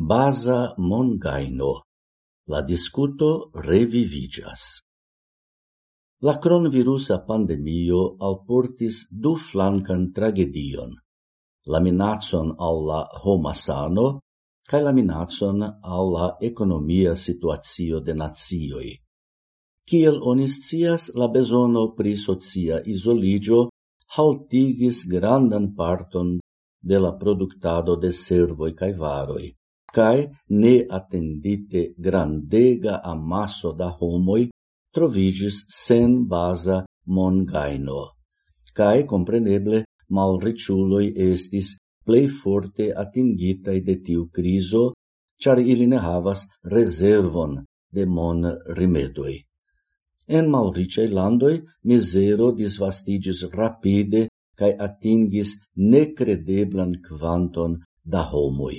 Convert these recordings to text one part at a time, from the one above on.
basa mongaino, la discuto revivigas. La cronvirusa pandemio alportis du flancan tragedion, la minacon alla homa sano cae la minacon alla economia situatio de nazioi. Ciel oniscias la besono pri socia isoligio haltigis grandan parton de la productado de servoi cae varoi, cae neatendite grandega amasso da homoi trovigis sen basa mongaino, cae compreneble malriciuloi estis plei forte atingitai de tiu criso, char ili ne havas reservon de mon rimedoi. En malriciai landoi misero disvastigis rapide cae atingis necredeblan quanton da homoi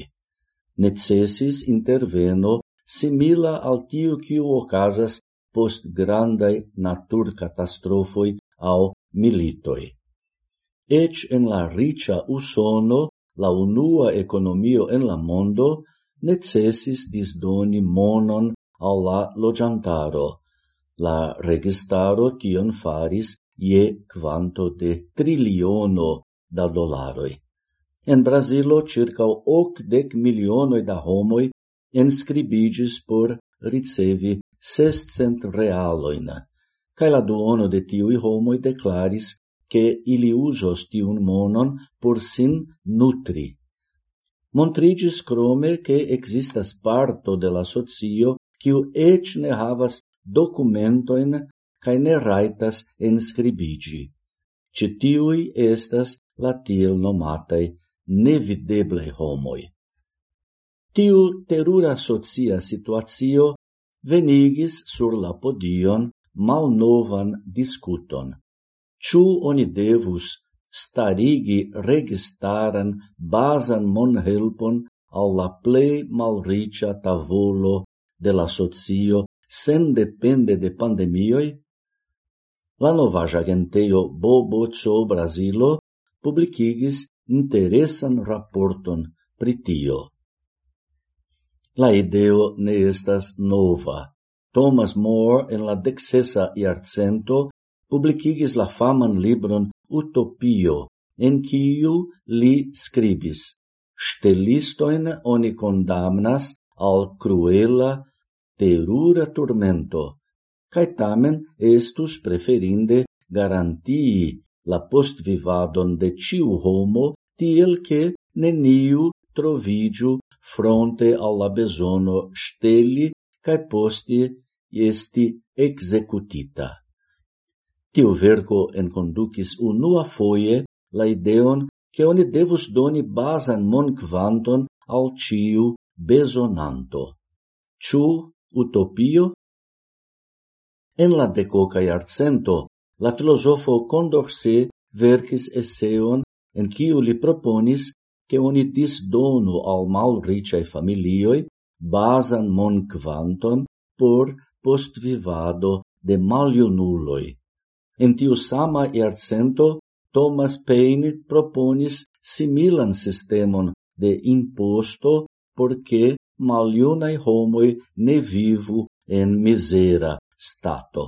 necessis interveno simila al tiu quiu ocasas post grandai natur catastrofoi au militoi. Ec en la ricia usono, la unua economio en la mondo, necessis disdoni monon al la logiantaro. La registaro tion faris je quanto de triliono da dolaroi. En Brasilo circa ocdec milionoi da homoi enscribigis por ricevi sestcent realoin, cae la duono de tiui homoi declaris che ili usos tiun monon por sin nutri. Montrigis crome che existas parto de la socio quiu ec ne havas documentoin cae ne raitas enscribigi. Citiui estas la tiel nomatai nevideblai homoi. Tiu terura socia situatio venigis sur la podion malnovan discuton. Ciu oni devus starigi registaran bazan monhelpon al la plei malricia tavolo de la socio sen depende de pandemioi? La novaja agenteio Bobo Brasilo publicigis interesan raporton pritio. La ideo ne estas nova. Thomas More en la dexesa iarcento publicigis la faman libron Utopio, en quiu li scribis. Stelistoin oni condamnas al cruela, terura turmento, cae tamen estus preferinde garantii la postvivadon de ciu homo tiel che neniu trovigiu fronte alla besono steli cae posti esti executita. Tiu verco enconducis unua foie la ideon che oni devus doni basan mon quanton al ciu besonanto. Ciu utopio? En la decoca iarcento, la filosofo Condorcet vercis esseon en quiu li proponis che oni disdonu al malriciae familioi basan bazan monkvanton por postvivado de maliunuloi. En tiu sama iarcento, Thomas Paine proponis similan sistemon de imposto porque maliunai homoi ne vivu en misera stato.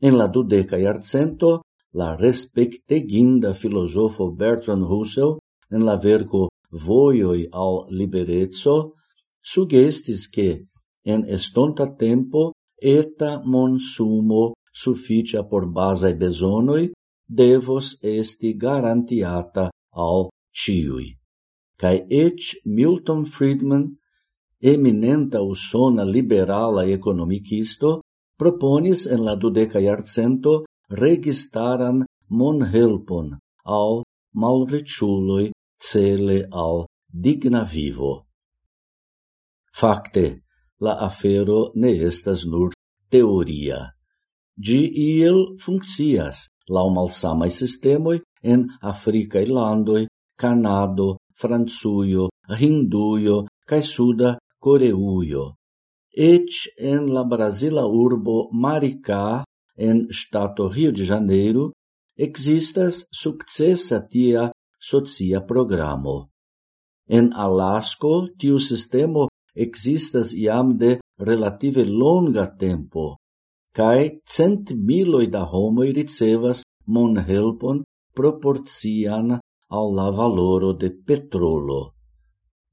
En la dudeca iarcento, la respecteginda filosofo Bertrand Russell en la verco Voioi al liberezzo sugestis che en estonta tempo eta monsumo sufficia por basae besonoi devos esti garantiata al ciui. Cai ec Milton Friedman, eminenta usona liberala economicisto, proponis en la dudeca iarcento registaran monhelpon al malreciuloi cele al digna vivo. Fakte, la afero ne estas nur teoria. Gi iel funccias lau malsamai sistemoi en Africae landoi, Canado, Francujo, Hinduio, cae Suda Coreuio. Ec en la Brasila urbo Maricá en stato Rio de Janeiro existas successa tia socia programo. En Alasco, tiu sistemo existas iam de relative longa tempo, cae cent miloi da homoi ricevas mon helpon proporcian al la valoro de petrolo.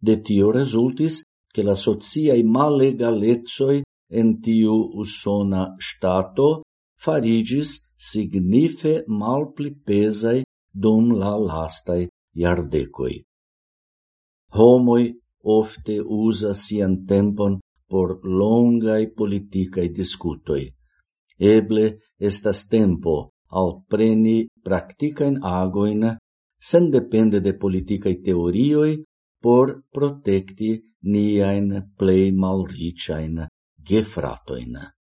De tio resultis che la sociai malegalezoi en tiu usona stato farigis signife malpli pesai dum la lastai iardecoi. Homoi ofte usa sian tempon por longai politicae discutoi. Eble estas tempo al preni practicaen agoin sen depende de politicae teorioi por protecti niain plei malriciain gefratoin.